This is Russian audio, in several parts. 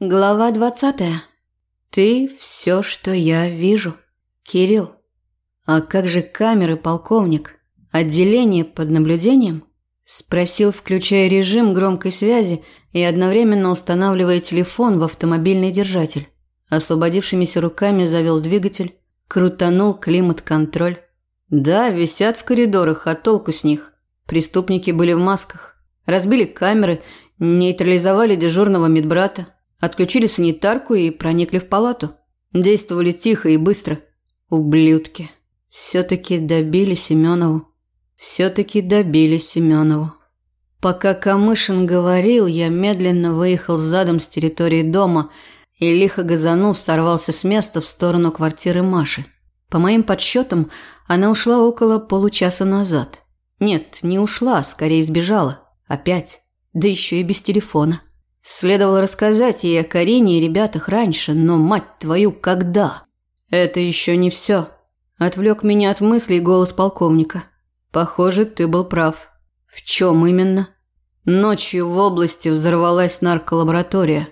Глава двадцатая. Ты все, что я вижу. Кирилл. А как же камеры, полковник? Отделение под наблюдением? Спросил, включая режим громкой связи и одновременно устанавливая телефон в автомобильный держатель. Освободившимися руками завел двигатель, крутанул климат-контроль. Да, висят в коридорах, а толку с них? Преступники были в масках. Разбили камеры, нейтрализовали дежурного медбрата. Отключили санитарку и проникли в палату. Действовали тихо и быстро. Ублюдки. Все-таки добили Семенову. Все-таки добили Семенову. Пока Камышин говорил, я медленно выехал задом с территории дома и, лихо газанув, сорвался с места в сторону квартиры Маши. По моим подсчетам, она ушла около получаса назад. Нет, не ушла, скорее сбежала. Опять. Да еще и без телефона. Следовало рассказать ей о Карине и ребятах раньше, но, мать твою, когда? Это еще не все. Отвлек меня от мыслей голос полковника. Похоже, ты был прав. В чем именно? Ночью в области взорвалась нарколаборатория.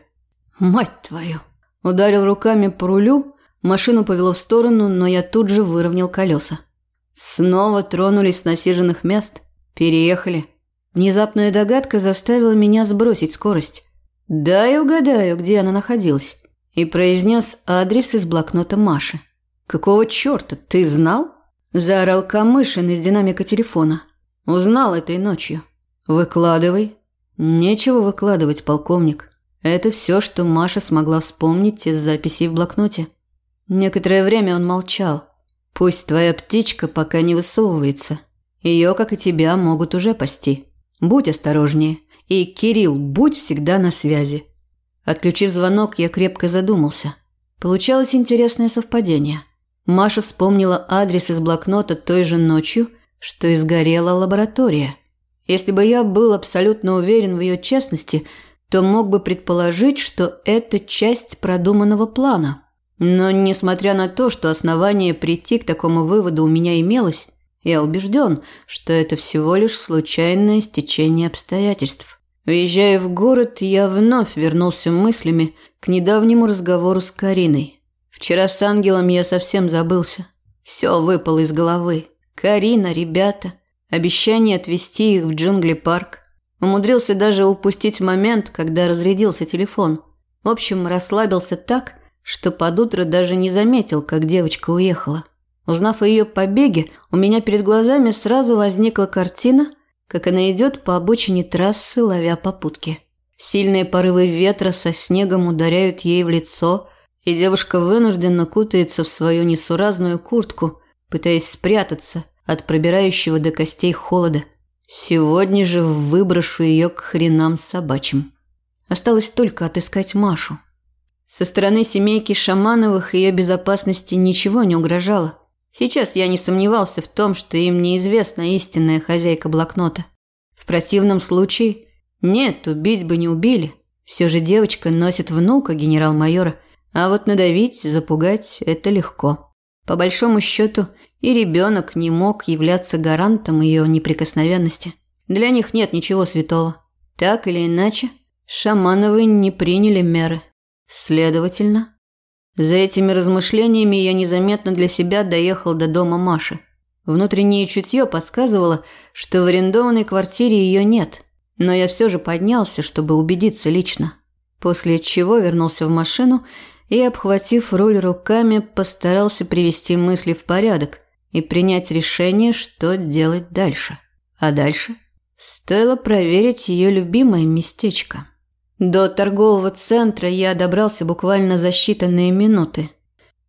Мать твою. Ударил руками по рулю, машину повело в сторону, но я тут же выровнял колеса. Снова тронулись с насиженных мест, переехали. Внезапная догадка заставила меня сбросить скорость. «Дай угадаю, где она находилась», и произнес адрес из блокнота Маши. «Какого черта, ты знал?» – заорал Камышин из динамика телефона. «Узнал этой ночью. Выкладывай». «Нечего выкладывать, полковник. Это все, что Маша смогла вспомнить из записей в блокноте». Некоторое время он молчал. «Пусть твоя птичка пока не высовывается. Ее, как и тебя, могут уже пасти. Будь осторожнее». И, Кирилл, будь всегда на связи. Отключив звонок, я крепко задумался. Получалось интересное совпадение. Маша вспомнила адрес из блокнота той же ночью, что и сгорела лаборатория. Если бы я был абсолютно уверен в ее честности, то мог бы предположить, что это часть продуманного плана. Но несмотря на то, что основание прийти к такому выводу у меня имелось, я убежден, что это всего лишь случайное стечение обстоятельств. Уезжая в город, я вновь вернулся мыслями к недавнему разговору с Кариной. Вчера с ангелом я совсем забылся. Все выпало из головы. Карина, ребята, обещание отвезти их в джунгли-парк. Умудрился даже упустить момент, когда разрядился телефон. В общем, расслабился так, что под утро даже не заметил, как девочка уехала. Узнав о ее побеге, у меня перед глазами сразу возникла картина – как она идет по обочине трассы, ловя попутки. Сильные порывы ветра со снегом ударяют ей в лицо, и девушка вынужденно кутается в свою несуразную куртку, пытаясь спрятаться от пробирающего до костей холода. Сегодня же выброшу ее к хренам собачьим. Осталось только отыскать Машу. Со стороны семейки Шамановых ее безопасности ничего не угрожало. Сейчас я не сомневался в том, что им неизвестна истинная хозяйка блокнота. В противном случае... Нет, убить бы не убили. Все же девочка носит внука генерал-майора, а вот надавить, запугать – это легко. По большому счету, и ребенок не мог являться гарантом ее неприкосновенности. Для них нет ничего святого. Так или иначе, Шамановы не приняли меры. Следовательно, за этими размышлениями я незаметно для себя доехал до дома Маши. Внутреннее чутье подсказывало, что в арендованной квартире ее нет, но я все же поднялся, чтобы убедиться лично. После чего вернулся в машину и, обхватив руль руками, постарался привести мысли в порядок и принять решение, что делать дальше. А дальше? Стоило проверить ее любимое местечко. До торгового центра я добрался буквально за считанные минуты.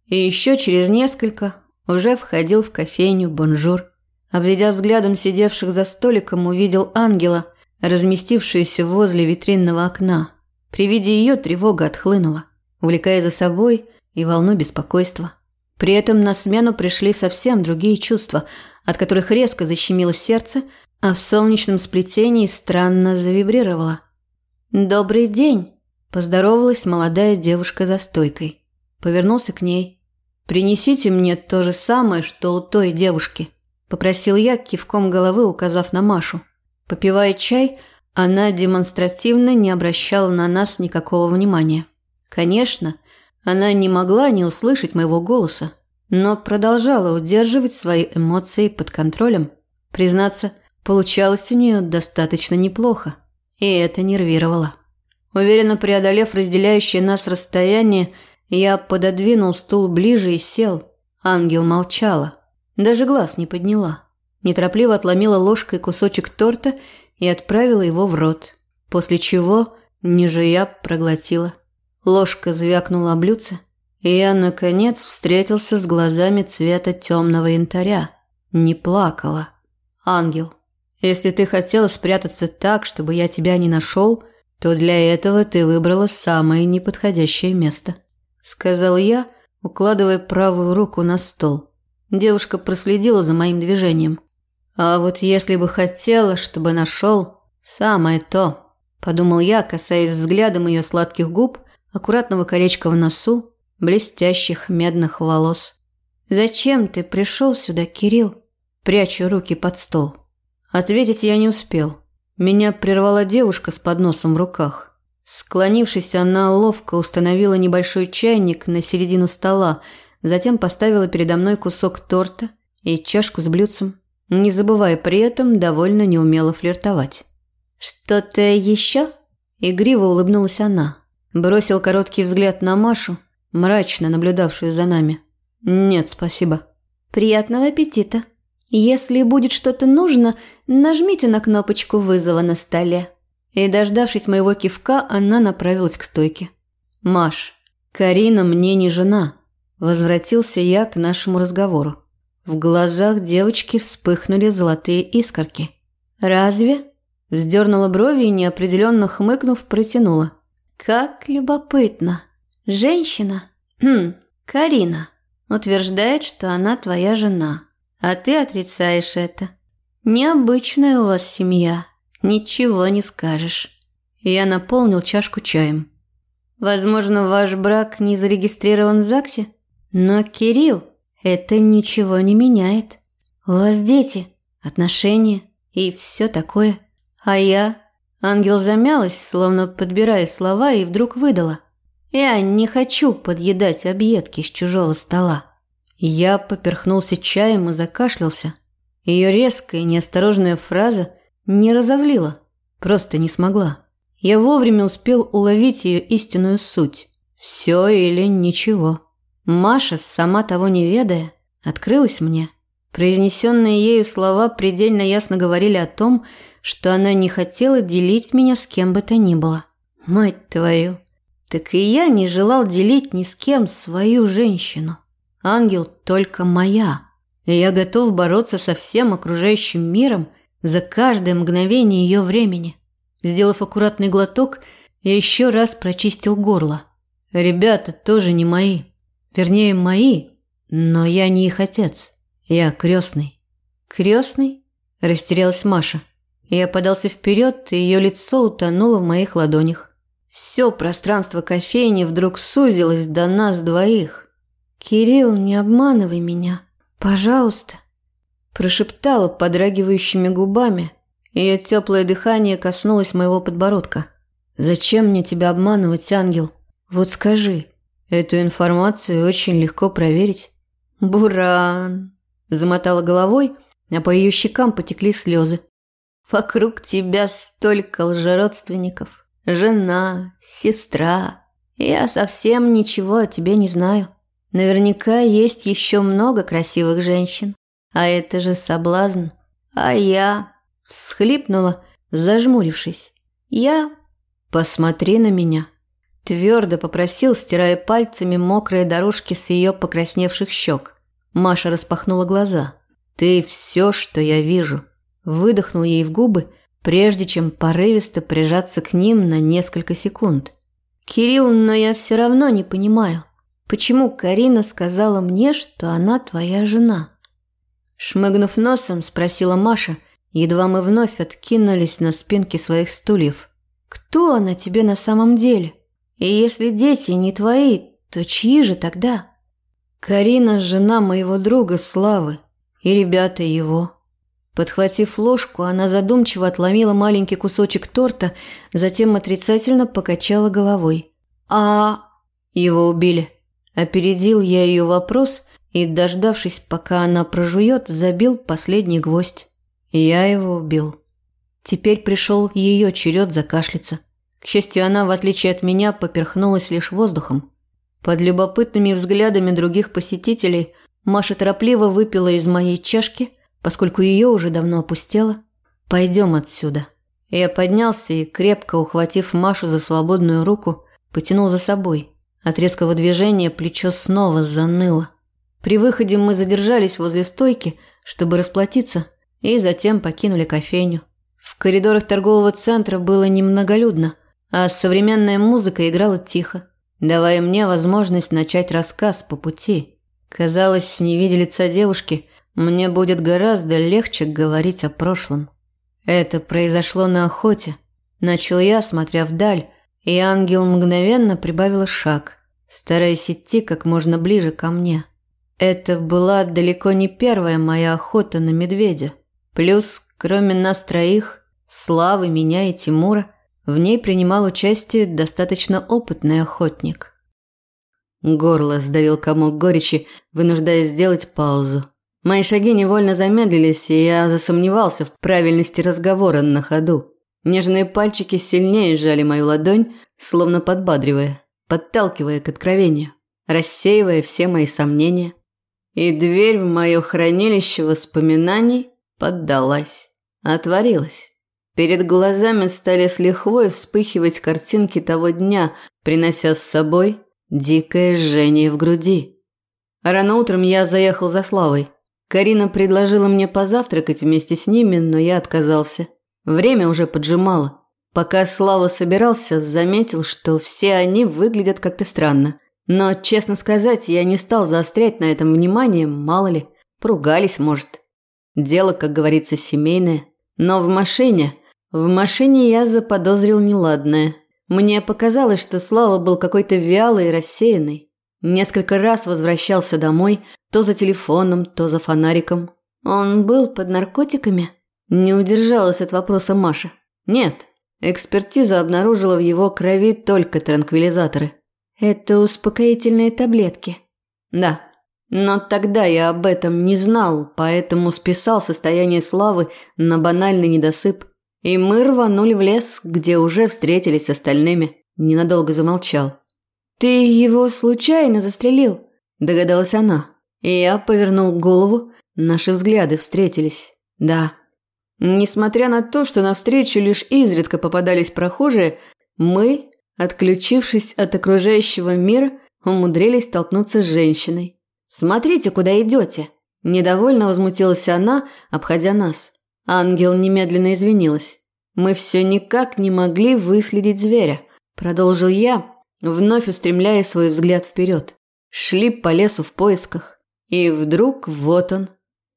И еще через несколько уже входил в кофейню «Бонжур». Обведя взглядом сидевших за столиком, увидел ангела, разместившуюся возле витринного окна. При виде ее тревога отхлынула, увлекая за собой и волну беспокойства. При этом на смену пришли совсем другие чувства, от которых резко защемило сердце, а в солнечном сплетении странно завибрировало – «Добрый день!» – поздоровалась молодая девушка за стойкой. Повернулся к ней. «Принесите мне то же самое, что у той девушки», – попросил я, кивком головы указав на Машу. Попивая чай, она демонстративно не обращала на нас никакого внимания. Конечно, она не могла не услышать моего голоса, но продолжала удерживать свои эмоции под контролем. Признаться, получалось у нее достаточно неплохо, и это нервировало. Уверенно преодолев разделяющее нас расстояние, я пододвинул стул ближе и сел. Ангел молчала, даже глаз не подняла. Неторопливо отломила ложкой кусочек торта и отправила его в рот, после чего, не жуя, проглотила. Ложка звякнула о блюдце, и я, наконец, встретился с глазами цвета темного янтаря. Не плакала. Ангел, если ты хотела спрятаться так, чтобы я тебя не нашел, то для этого ты выбрала самое неподходящее место», – сказал я, укладывая правую руку на стол. Девушка проследила за моим движением. «А вот если бы хотела, чтобы нашел, самое то», – подумал я, касаясь взглядом ее сладких губ, аккуратного колечка в носу, блестящих медных волос. «Зачем ты пришел сюда, Кирилл?» Прячу руки под стол. Ответить я не успел. Меня прервала девушка с подносом в руках. Склонившись, она ловко установила небольшой чайник на середину стола, затем поставила передо мной кусок торта и чашку с блюдцем, не забывая при этом довольно неумело флиртовать. «Что-то еще?» – игриво улыбнулась она. Бросил короткий взгляд на Машу, мрачно наблюдавшую за нами. «Нет, спасибо». «Приятного аппетита!» Если будет что-то нужно, нажмите на кнопочку вызова на столе. И, дождавшись моего кивка, она направилась к стойке. «Маш, Карина мне не жена», – возвратился я к нашему разговору. В глазах девочки вспыхнули золотые искорки. «Разве?» – вздернула брови и, неопределенно хмыкнув, протянула. «Как любопытно. Женщина, хм, Карина, утверждает, что она твоя жена». А ты отрицаешь это. Необычная у вас семья. Ничего не скажешь. Я наполнил чашку чаем. Возможно, ваш брак не зарегистрирован в ЗАГСе? Но, Кирилл, это ничего не меняет. У вас дети, отношения и все такое. А я... Ангел замялась, словно подбирая слова, и вдруг выдала. Я не хочу подъедать объедки с чужого стола. Я поперхнулся чаем и закашлялся. Ее резкая неосторожная фраза не разозлила, просто не смогла. Я вовремя успел уловить ее истинную суть. Все или ничего. Маша, сама того не ведая, открылась мне. Произнесенные ею слова предельно ясно говорили о том, что она не хотела делить меня с кем бы то ни было. Мать твою! Так и я не желал делить ни с кем свою женщину. Ангел только моя. И я готов бороться со всем окружающим миром за каждое мгновение ее времени. Сделав аккуратный глоток, я еще раз прочистил горло. Ребята тоже не мои. Вернее, мои, но я не их отец. Я крестный. Крестный? Растерялась Маша. Я подался вперед, и ее лицо утонуло в моих ладонях. Все пространство кофейни вдруг сузилось до нас двоих. «Кирилл, не обманывай меня, пожалуйста», – прошептала подрагивающими губами. Ее теплое дыхание коснулось моего подбородка. «Зачем мне тебя обманывать, ангел? Вот скажи, эту информацию очень легко проверить». «Буран!» – замотала головой, а по ее щекам потекли слезы. «Вокруг тебя столько лжеродственников. Жена, сестра. Я совсем ничего о тебе не знаю. Наверняка есть еще много красивых женщин. А это же соблазн. А я... Всхлипнула, зажмурившись. Я... Посмотри на меня. Твердо попросил, стирая пальцами мокрые дорожки с ее покрасневших щек. Маша распахнула глаза. «Ты все, что я вижу». Выдохнул ей в губы, прежде чем порывисто прижаться к ним на несколько секунд. «Кирилл, но я все равно не понимаю. Почему Карина сказала мне, что она твоя жена?» Шмыгнув носом, спросила Маша, едва мы вновь откинулись на спинки своих стульев. «Кто она тебе на самом деле? И если дети не твои, то чьи же тогда?» «Карина – жена моего друга Славы, и ребята его». Подхватив ложку, она задумчиво отломила маленький кусочек торта, затем отрицательно покачала головой. «А Его убили. Опередил я ее вопрос и, дождавшись, пока она прожует, забил последний гвоздь. Я его убил. Теперь пришел ее черед закашляться. К счастью, она, в отличие от меня, поперхнулась лишь воздухом. Под любопытными взглядами других посетителей Маша торопливо выпила из моей чашки, поскольку ее уже давно опустела. «Пойдем отсюда». Я поднялся и, крепко ухватив Машу за свободную руку, потянул за собой. От резкого движения плечо снова заныло. При выходе мы задержались возле стойки, чтобы расплатиться, и затем покинули кофейню. В коридорах торгового центра было немноголюдно, а современная музыка играла тихо, давая мне возможность начать рассказ по пути. Казалось, не видя лица девушки, мне будет гораздо легче говорить о прошлом. Это произошло на охоте. Начал я, смотря вдаль, и ангел мгновенно прибавил шаг, стараясь идти как можно ближе ко мне. Это была далеко не первая моя охота на медведя. Плюс, кроме нас троих, Славы, меня и Тимура, в ней принимал участие достаточно опытный охотник. Горло сдавил комок горечи, вынуждая сделать паузу. Мои шаги невольно замедлились, и я засомневался в правильности разговора на ходу. Нежные пальчики сильнее сжали мою ладонь, словно подбадривая, подталкивая к откровению, рассеивая все мои сомнения. И дверь в мое хранилище воспоминаний поддалась, отворилась. Перед глазами стали с лихвой вспыхивать картинки того дня, принося с собой дикое жжение в груди. Рано утром я заехал за Славой. Карина предложила мне позавтракать вместе с ними, но я отказался. Время уже поджимало. Пока Слава собирался, заметил, что все они выглядят как-то странно. Но, честно сказать, я не стал заострять на этом внимание, мало ли. Поругались, может. Дело, как говорится, семейное. Но в машине... В машине я заподозрил неладное. Мне показалось, что Слава был какой-то вялый и рассеянный. Несколько раз возвращался домой, то за телефоном, то за фонариком. Он был под наркотиками? Не удержалась от вопроса Маша. Нет, экспертиза обнаружила в его крови только транквилизаторы. Это успокоительные таблетки. Да. Но тогда я об этом не знал, поэтому списал состояние славы на банальный недосып. И мы рванули в лес, где уже встретились с остальными. Ненадолго замолчал. «Ты его случайно застрелил?» – догадалась она. И я повернул голову, наши взгляды встретились. Да, Несмотря на то, что навстречу лишь изредка попадались прохожие, мы, отключившись от окружающего мира, умудрились столкнуться с женщиной. «Смотрите, куда идете!» Недовольно возмутилась она, обходя нас. Ангел немедленно извинилась. «Мы все никак не могли выследить зверя», – продолжил я, вновь устремляя свой взгляд вперед. Шли по лесу в поисках. И вдруг вот он,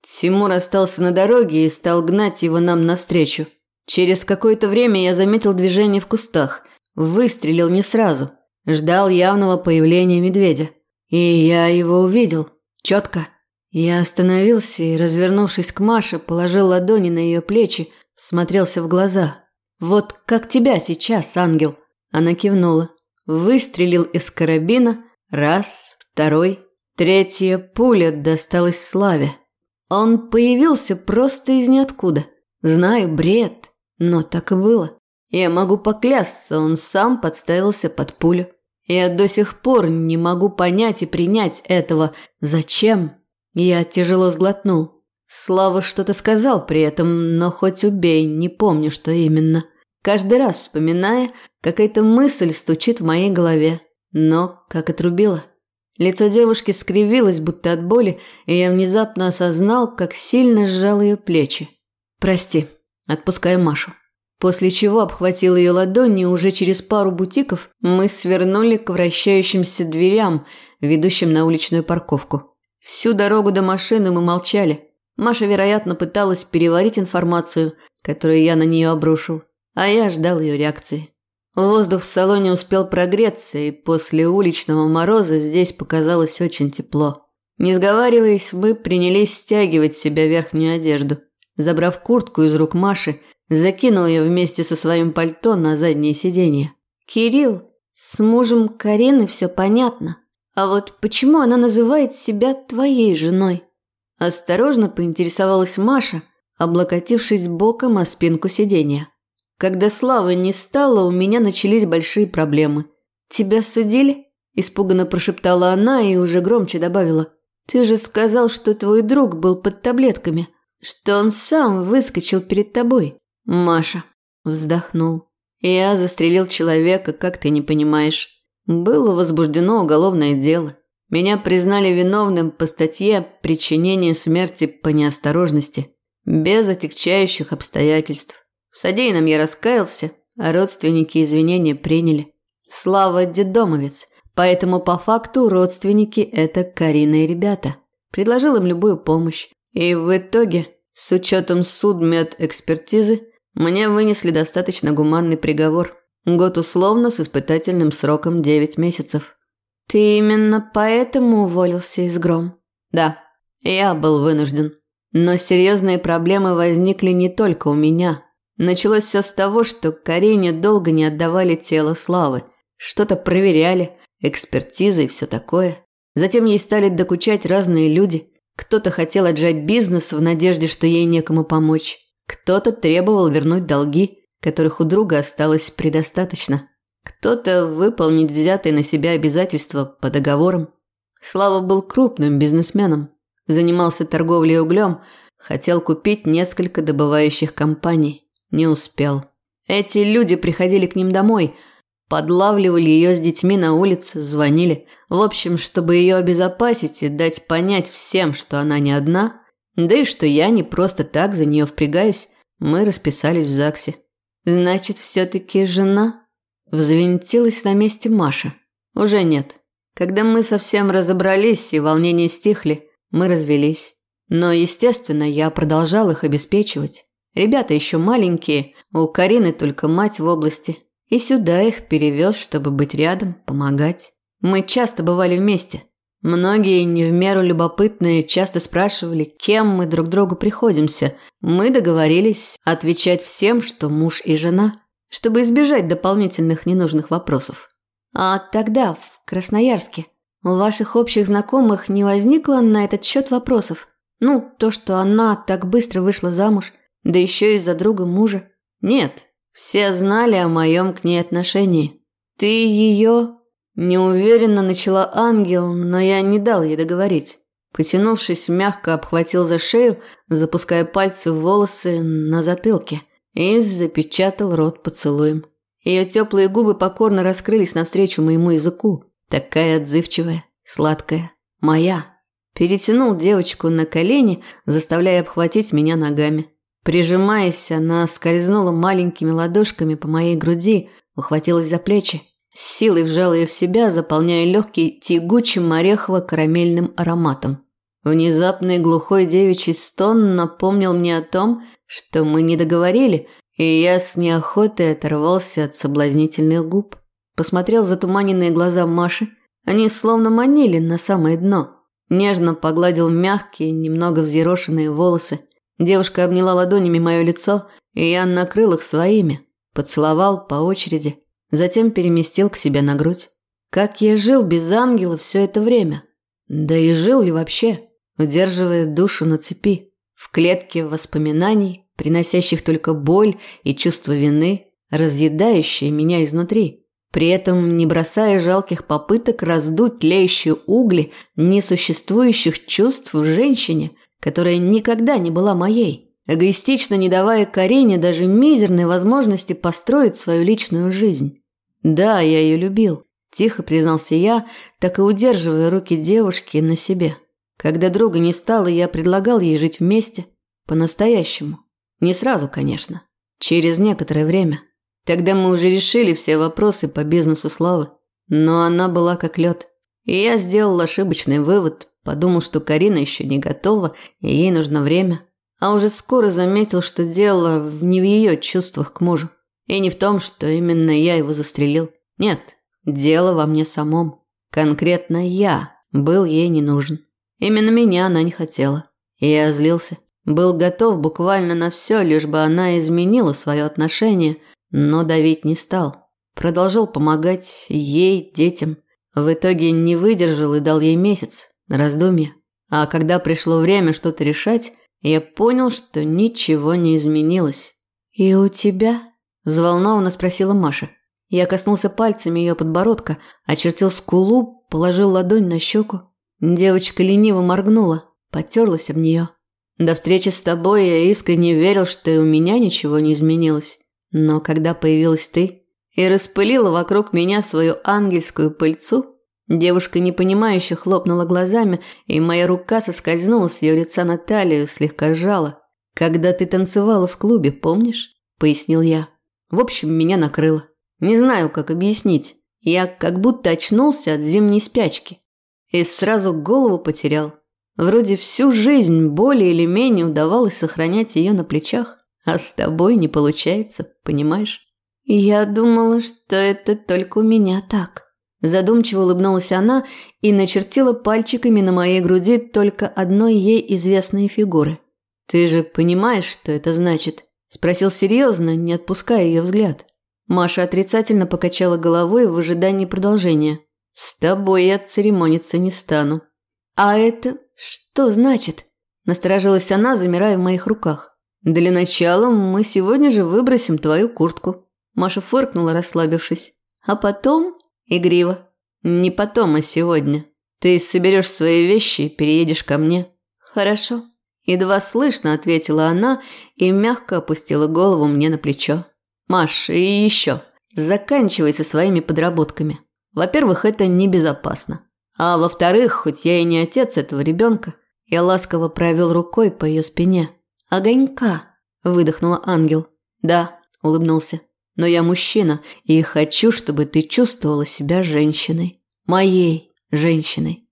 Тимур остался на дороге и стал гнать его нам навстречу. Через какое-то время я заметил движение в кустах. Выстрелил не сразу. Ждал явного появления медведя. И я его увидел. Четко. Я остановился и, развернувшись к Маше, положил ладони на ее плечи, смотрелся в глаза. «Вот как тебя сейчас, ангел!» Она кивнула. Выстрелил из карабина. Раз, второй, третья пуля досталась Славе. Он появился просто из ниоткуда. Знаю, бред, но так и было. Я могу поклясться, он сам подставился под пулю. Я до сих пор не могу понять и принять этого. Зачем? Я тяжело сглотнул. Слава что-то сказал при этом, но хоть убей, не помню, что именно. Каждый раз вспоминая, какая-то мысль стучит в моей голове. Но как отрубила. Лицо девушки скривилось, будто от боли, и я внезапно осознал, как сильно сжал ее плечи. «Прости», отпуская Машу. После чего обхватил ее ладони, и уже через пару бутиков мы свернули к вращающимся дверям, ведущим на уличную парковку. Всю дорогу до машины мы молчали. Маша, вероятно, пыталась переварить информацию, которую я на нее обрушил, а я ждал ее реакции. Воздух в салоне успел прогреться, и после уличного мороза здесь показалось очень тепло. Не сговариваясь, мы принялись стягивать с себя верхнюю одежду. Забрав куртку из рук Маши, закинул ее вместе со своим пальто на заднее сиденье. «Кирилл!» – С мужем Карины все понятно. А вот почему она называет себя твоей женой? Осторожно поинтересовалась Маша, облокотившись боком о спинку сиденья. Когда Славы не стало, у меня начались большие проблемы. «Тебя судили?» – испуганно прошептала она и уже громче добавила. «Ты же сказал, что твой друг был под таблетками, что он сам выскочил перед тобой». Маша вздохнул. «Я застрелил человека, как ты не понимаешь. Было возбуждено уголовное дело. Меня признали виновным по статье «Причинение смерти по неосторожности», без отягчающих обстоятельств. В содеянном я раскаялся, а родственники извинения приняли. Слава дедомовец, поэтому по факту родственники – это Карина и ребята. Предложил им любую помощь. И в итоге, с учетом судмедэкспертизы, мне вынесли достаточно гуманный приговор. Год условно с испытательным сроком 9 месяцев. Ты именно поэтому уволился из Гром? Да, я был вынужден. Но серьезные проблемы возникли не только у меня. Началось все с того, что Карине долго не отдавали тело Славы. Что-то проверяли, экспертизы и все такое. Затем ей стали докучать разные люди. Кто-то хотел отжать бизнес в надежде, что ей некому помочь. Кто-то требовал вернуть долги, которых у друга осталось предостаточно. Кто-то выполнить взятые на себя обязательства по договорам. Слава был крупным бизнесменом, занимался торговлей углем, хотел купить несколько добывающих компаний. Не успел. Эти люди приходили к ним домой, подлавливали ее с детьми на улице, звонили. В общем, чтобы ее обезопасить и дать понять всем, что она не одна, да и что я не просто так за нее впрягаюсь, мы расписались в ЗАГСе. Значит, все-таки жена? Взвинтилась на месте Маша. Уже нет. Когда мы совсем разобрались и волнения стихли, мы развелись. Но, естественно, я продолжал их обеспечивать. Ребята еще маленькие, у Карины только мать в области. И сюда их перевез, чтобы быть рядом, помогать. Мы часто бывали вместе. Многие не в меру любопытные часто спрашивали, кем мы друг другу приходимся. Мы договорились отвечать всем, что муж и жена, чтобы избежать дополнительных ненужных вопросов. А тогда, в Красноярске, у ваших общих знакомых не возникло на этот счет вопросов? Ну, то, что она так быстро вышла замуж, да еще и за друга мужа. Нет, все знали о моем к ней отношении. Ты ее Неуверенно начала ангел, но я не дал ей договорить. Потянувшись, мягко обхватил за шею, запуская пальцы в волосы на затылке и запечатал рот поцелуем. Ее теплые губы покорно раскрылись навстречу моему языку. Такая отзывчивая, сладкая, моя. Перетянул девочку на колени, заставляя обхватить меня ногами. Прижимаясь, она скользнула маленькими ладошками по моей груди, ухватилась за плечи. С силой вжал ее в себя, заполняя легкий тягучим орехово-карамельным ароматом. Внезапный глухой девичий стон напомнил мне о том, что мы не договорили, и я с неохотой оторвался от соблазнительных губ. Посмотрел в затуманенные глаза Маши. Они словно манили на самое дно. Нежно погладил мягкие, немного взъерошенные волосы. Девушка обняла ладонями мое лицо, и я накрыл их своими. Поцеловал по очереди. Затем переместил к себе на грудь. Как я жил без ангела все это время? Да и жил ли вообще, удерживая душу на цепи, в клетке воспоминаний, приносящих только боль и чувство вины, разъедающие меня изнутри, при этом не бросая жалких попыток раздуть тлеющие угли несуществующих чувств в женщине, которая никогда не была моей эгоистично не давая Карине даже мизерной возможности построить свою личную жизнь. Да, я ее любил, тихо признался я, так и удерживая руки девушки на себе. Когда друга не стало, я предлагал ей жить вместе, по-настоящему. Не сразу, конечно, через некоторое время. Тогда мы уже решили все вопросы по бизнесу Славы, но она была как лед. И я сделал ошибочный вывод, подумал, что Карина еще не готова, и ей нужно время. А уже скоро заметил, что дело не в ее чувствах к мужу. И не в том, что именно я его застрелил. Нет, дело во мне самом. Конкретно я был ей не нужен. Именно меня она не хотела. И я злился. Был готов буквально на все, лишь бы она изменила свое отношение, но давить не стал. продолжал помогать ей, детям. В итоге не выдержал и дал ей месяц на раздумье. А когда пришло время что-то решать, я понял, что ничего не изменилось. «И у тебя?» – взволнованно спросила Маша. Я коснулся пальцами ее подбородка, очертил скулу, положил ладонь на щеку. Девочка лениво моргнула, потерлась об нее. До встречи с тобой я искренне верил, что и у меня ничего не изменилось. Но когда появилась ты и распылила вокруг меня свою ангельскую пыльцу, девушка непонимающе хлопнула глазами, и моя рука соскользнула с ее лица на талию, слегка сжала. «Когда ты танцевала в клубе, помнишь?» – пояснил я. В общем, меня накрыло. Не знаю, как объяснить. Я как будто очнулся от зимней спячки. И сразу голову потерял. Вроде всю жизнь более или менее удавалось сохранять ее на плечах, а с тобой не получается, понимаешь? Я думала, что это только у меня так. Задумчиво улыбнулась она и начертила пальчиками на моей груди только одной ей известной фигуры. «Ты же понимаешь, что это значит?» Спросил серьезно, не отпуская ее взгляд. Маша отрицательно покачала головой в ожидании продолжения. «С тобой я церемониться не стану». «А это что значит?» Насторожилась она, замирая в моих руках. «Для начала мы сегодня же выбросим твою куртку». Маша фыркнула, расслабившись. «А потом...» Игриво. «Не потом, а сегодня. Ты соберешь свои вещи и переедешь ко мне». «Хорошо». Едва слышно ответила она и мягко опустила голову мне на плечо. «Маш, и еще. Заканчивай со своими подработками. Во-первых, это небезопасно. А во-вторых, хоть я и не отец этого ребенка, я ласково провел рукой по ее спине. «Огонька!» – выдохнула ангел. «Да», – улыбнулся. «Но я мужчина и хочу, чтобы ты чувствовала себя женщиной. Моей женщиной».